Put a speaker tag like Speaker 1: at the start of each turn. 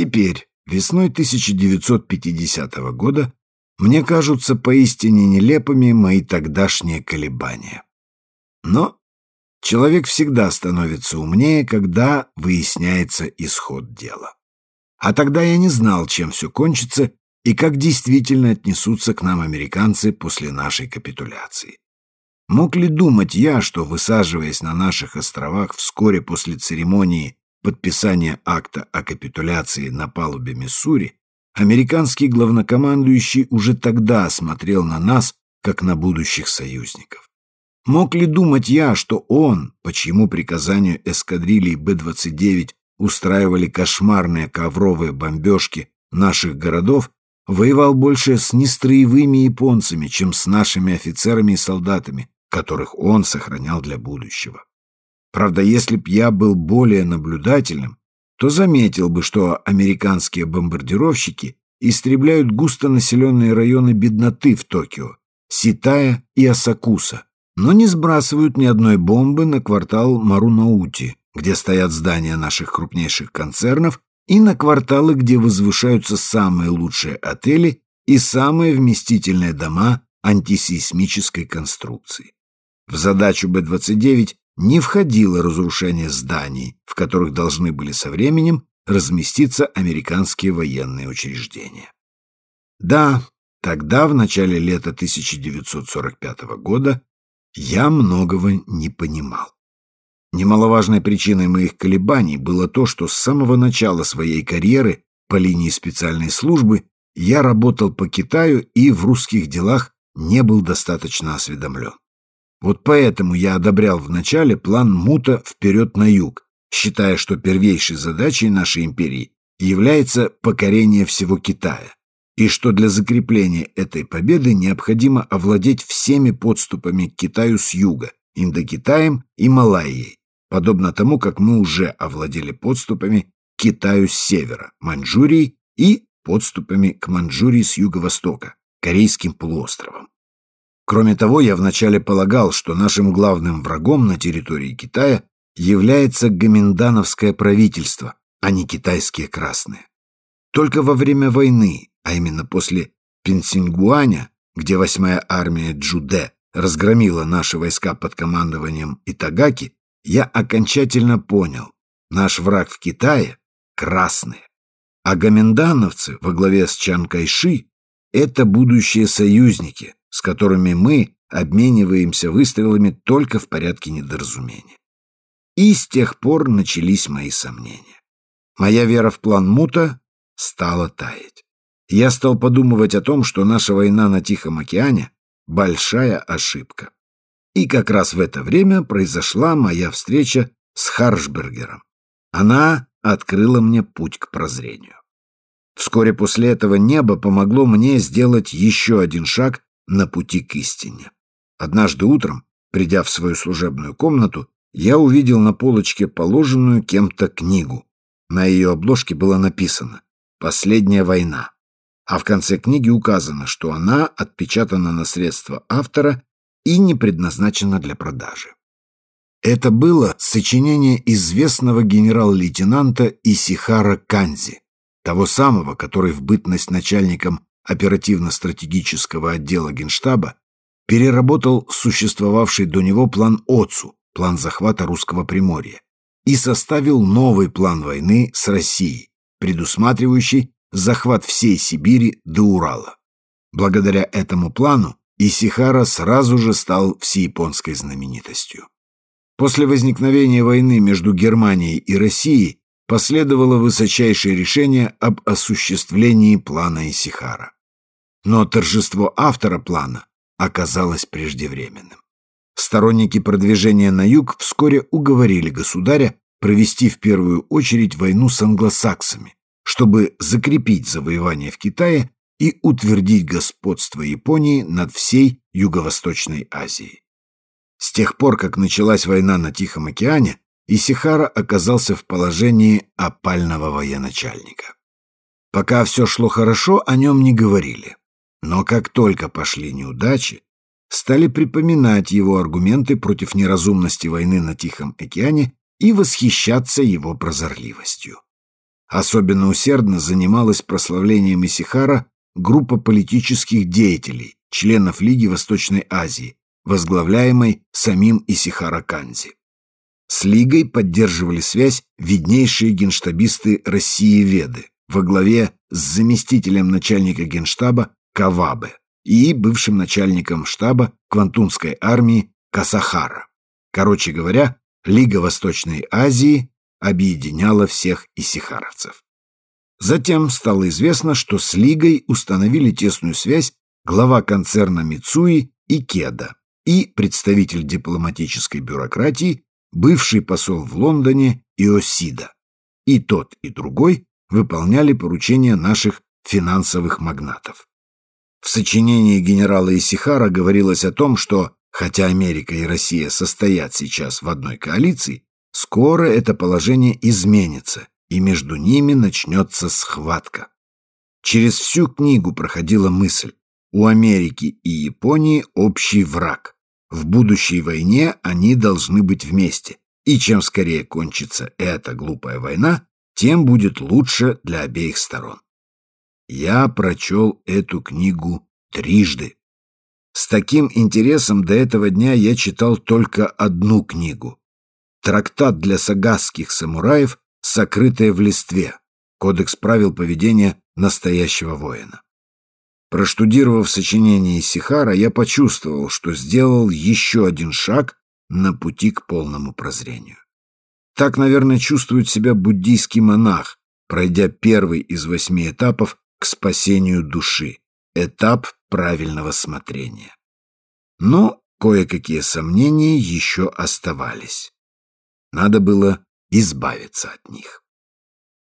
Speaker 1: Теперь, весной 1950 года, мне кажутся поистине нелепыми мои тогдашние колебания. Но человек всегда становится умнее, когда выясняется исход дела. А тогда я не знал, чем все кончится и как действительно отнесутся к нам американцы после нашей капитуляции. Мог ли думать я, что, высаживаясь на наших островах вскоре после церемонии подписания акта о капитуляции на палубе Миссури, американский главнокомандующий уже тогда смотрел на нас, как на будущих союзников? Мог ли думать я, что он, по чьему приказанию эскадрильи Б-29 устраивали кошмарные ковровые бомбежки наших городов, воевал больше с нестроевыми японцами, чем с нашими офицерами и солдатами, которых он сохранял для будущего. Правда, если б я был более наблюдательным, то заметил бы, что американские бомбардировщики истребляют густонаселенные районы бедноты в Токио, Ситая и Асакуса, но не сбрасывают ни одной бомбы на квартал Марунаути, где стоят здания наших крупнейших концернов, и на кварталы, где возвышаются самые лучшие отели и самые вместительные дома антисейсмической конструкции. В задачу Б-29 не входило разрушение зданий, в которых должны были со временем разместиться американские военные учреждения. Да, тогда, в начале лета 1945 года, я многого не понимал. Немаловажной причиной моих колебаний было то, что с самого начала своей карьеры по линии специальной службы я работал по Китаю и в русских делах не был достаточно осведомлен. Вот поэтому я одобрял вначале план Мута «Вперед на юг», считая, что первейшей задачей нашей империи является покорение всего Китая, и что для закрепления этой победы необходимо овладеть всеми подступами к Китаю с юга, Индокитаем и Малайей, подобно тому, как мы уже овладели подступами к Китаю с севера, Маньчжурией и подступами к Маньчжурии с юго-востока, Корейским полуостровом. Кроме того, я вначале полагал, что нашим главным врагом на территории Китая является гоминдановское правительство, а не китайские красные. Только во время войны, а именно после Пенсингуаня, где восьмая армия Джуде разгромила наши войска под командованием Итагаки, я окончательно понял, наш враг в Китае — красные. А гоминдановцы во главе с Чан Кайши — это будущие союзники, с которыми мы обмениваемся выстрелами только в порядке недоразумения. И с тех пор начались мои сомнения. Моя вера в план Мута стала таять. Я стал подумывать о том, что наша война на Тихом океане — большая ошибка. И как раз в это время произошла моя встреча с Харшбергером. Она открыла мне путь к прозрению. Вскоре после этого небо помогло мне сделать еще один шаг на пути к истине. Однажды утром, придя в свою служебную комнату, я увидел на полочке положенную кем-то книгу. На ее обложке было написано «Последняя война», а в конце книги указано, что она отпечатана на средства автора и не предназначена для продажи. Это было сочинение известного генерал-лейтенанта Исихара Канзи, того самого, который в бытность начальником оперативно-стратегического отдела Генштаба переработал существовавший до него план ОЦУ, план захвата русского Приморья, и составил новый план войны с Россией, предусматривающий захват всей Сибири до Урала. Благодаря этому плану Исихара сразу же стал всеяпонской знаменитостью. После возникновения войны между Германией и Россией последовало высочайшее решение об осуществлении плана Исихара. Но торжество автора плана оказалось преждевременным. Сторонники продвижения на юг вскоре уговорили государя провести в первую очередь войну с англосаксами, чтобы закрепить завоевание в Китае и утвердить господство Японии над всей Юго-Восточной Азией. С тех пор, как началась война на Тихом океане, Исихара оказался в положении опального военачальника. Пока все шло хорошо, о нем не говорили. Но как только пошли неудачи, стали припоминать его аргументы против неразумности войны на Тихом океане и восхищаться его прозорливостью. Особенно усердно занималась прославлением Исихара группа политических деятелей, членов Лиги Восточной Азии, возглавляемой самим Исихара Канзи. С Лигой поддерживали связь виднейшие генштабисты России-Веды во главе с заместителем начальника генштаба Кавабе и бывшим начальником штаба Квантунской армии Касахара. Короче говоря, Лига Восточной Азии объединяла всех исихаровцев. Затем стало известно, что с Лигой установили тесную связь глава концерна Мицуи и Кеда и представитель дипломатической бюрократии, бывший посол в Лондоне Иосида. И тот, и другой выполняли поручения наших финансовых магнатов. В сочинении генерала Исихара говорилось о том, что, хотя Америка и Россия состоят сейчас в одной коалиции, скоро это положение изменится, и между ними начнется схватка. Через всю книгу проходила мысль, у Америки и Японии общий враг. В будущей войне они должны быть вместе, и чем скорее кончится эта глупая война, тем будет лучше для обеих сторон. Я прочел эту книгу трижды. С таким интересом до этого дня я читал только одну книгу. Трактат для сагасских самураев «Сокрытое в листве. Кодекс правил поведения настоящего воина». Проштудировав сочинение Сихара, я почувствовал, что сделал еще один шаг на пути к полному прозрению. Так, наверное, чувствует себя буддийский монах, пройдя первый из восьми этапов к спасению души, этап правильного смотрения. Но кое-какие сомнения еще оставались. Надо было избавиться от них.